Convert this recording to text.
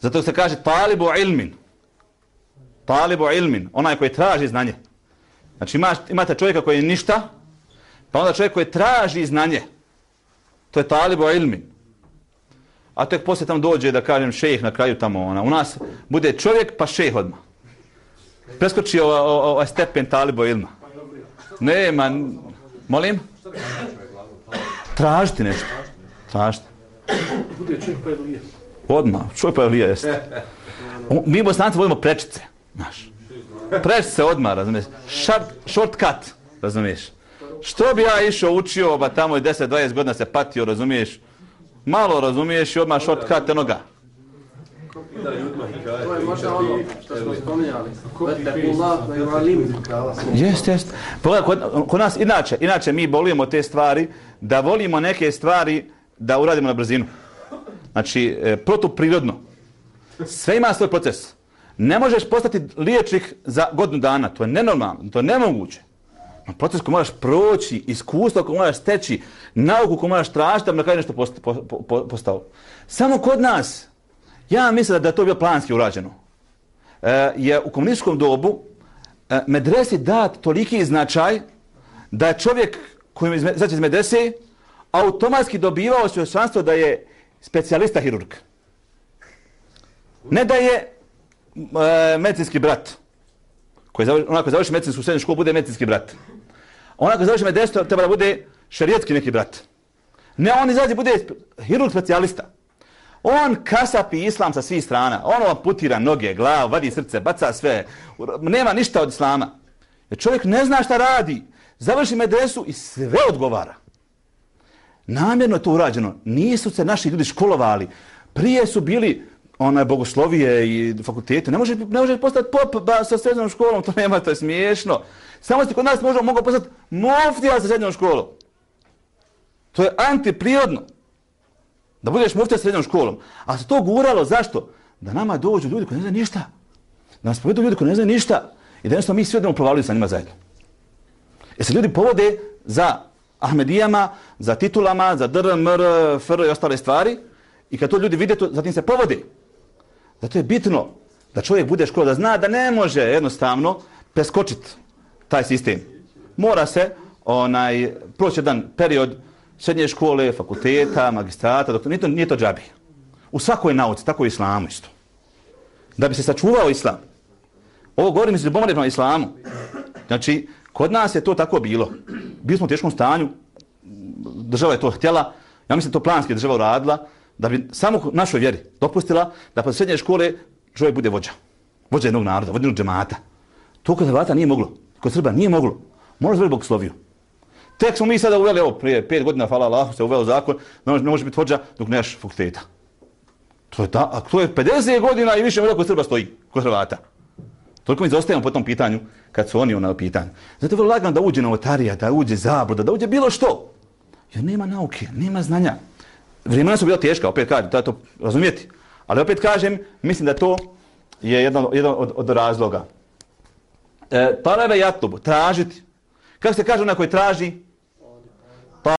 Zato se kaže talibu ilmin. Talibu ilmin, onaj koji traži znanje. Znači ima, imate čovjeka koji je ništa, pa onda čovjek koji traži znanje. To je talibu ilmin. A tek poslije tamo dođe da kažem šejh na kraju tamo ona. U nas bude čovjek pa šejh odmah. Preskoči ovaj, ovaj, ovaj stepen talibu ilma. Nema, molim? Tražiti nešto. Tražiti. Bude čovjek pa je. Odmah, čovjek pa je lije, jeste. Mi bosanci volimo prečice, znaš. Prečice odmah, razumiješ. Short, shortcut, razumiješ. Što bi ja išao, učio, ba tamo je 10-20 godina se patio, razumiješ. Malo razumiješ i odmah shortcut enoga. To je možda ono što smo spominjali. Vetekullah na ivalim. Jest, jest. Pogledaj, kod, kod nas inače, inače mi volimo te stvari, da volimo neke stvari da uradimo na brzinu. Znači, e, protuprirodno. Sve ima svoj proces. Ne možeš postati liječnik za godinu dana. To je nenormalno, to je nemoguće. Proces koji moraš proći, iskustvo koji moraš steći, nauku koju moraš tražiti da bi na kraju nešto post, po, po, postao. Samo kod nas, ja mislim da je to bio planski urađeno. E, je u komunističkom dobu e, medresi dat toliki značaj da je čovjek koji je znači iz medrese automatski dobivao svojstvanstvo da je specijalista hirurg. Ne da je e, medicinski brat. Koji završi, onako završi medicinsku srednju školu bude medicinski brat. Onako završi medestor, treba da bude šarijetski neki brat. Ne, on izađe bude hirurg specijalista. On kasapi islam sa svih strana. On putira noge, glavu, vadi srce, baca sve. Nema ništa od islama. Jer čovjek ne zna šta radi. Završi medresu i sve odgovara. Namjerno je to urađeno. Nisu se naši ljudi školovali. Prije su bili onaj bogoslovije i fakultete. Ne može, ne može postati pop ba, sa srednjom školom. To nema, to je smiješno. Samo ste kod nas možemo mogu postati muftija sa srednjom školom. To je antiprirodno. Da budeš muftija sa srednjom školom. A se to guralo, zašto? Da nama dođu ljudi koji ne znaju ništa. Da nas povedu ljudi koji ne znaju ništa. I da jednostavno mi svi odemo provalili sa njima zajedno. Jer se ljudi povode za Ahmedijama, za titulama, za dr, mr, fr i ostale stvari. I kad to ljudi vide, to, zatim se povode. Zato je bitno da čovjek bude škola, da zna da ne može jednostavno preskočiti taj sistem. Mora se onaj proći jedan period srednje škole, fakulteta, magistrata, dok nije to, nije to džabi. U svakoj nauci, tako i islamu isto. Da bi se sačuvao islam. Ovo govorim iz ljubomore prema islamu. Znači, kod nas je to tako bilo. Bili smo u teškom stanju, država je to htjela, ja mislim to planski država uradila, da bi samo našoj vjeri dopustila da pa srednje škole čovjek bude vođa. Vođa jednog naroda, vođa jednog džemata. To kod Hrvata nije moglo. Kod Srba nije moglo. Može zveli Bogosloviju. Tek smo mi sada uveli, evo, prije pet godina, hvala Allahu, se uveo zakon, ne može, ne može biti vođa dok nemaš fakulteta. To je, ta, a to je 50 godina i više kod Srba stoji, kod Hrvata. Toliko mi zaostajemo po tom pitanju, kad su oni ono pitanju. Zato je vrlo lagano da uđe novotarija, da uđe zabluda, da uđe bilo što. Jer nema nauke, nema znanja. Vremena su bila teška, opet kažem, to to razumijeti. Ali opet kažem, mislim da to je jedan, jedan od, od razloga. E, talebe jatubu, tražiti. Kako se kaže onaj koji traži,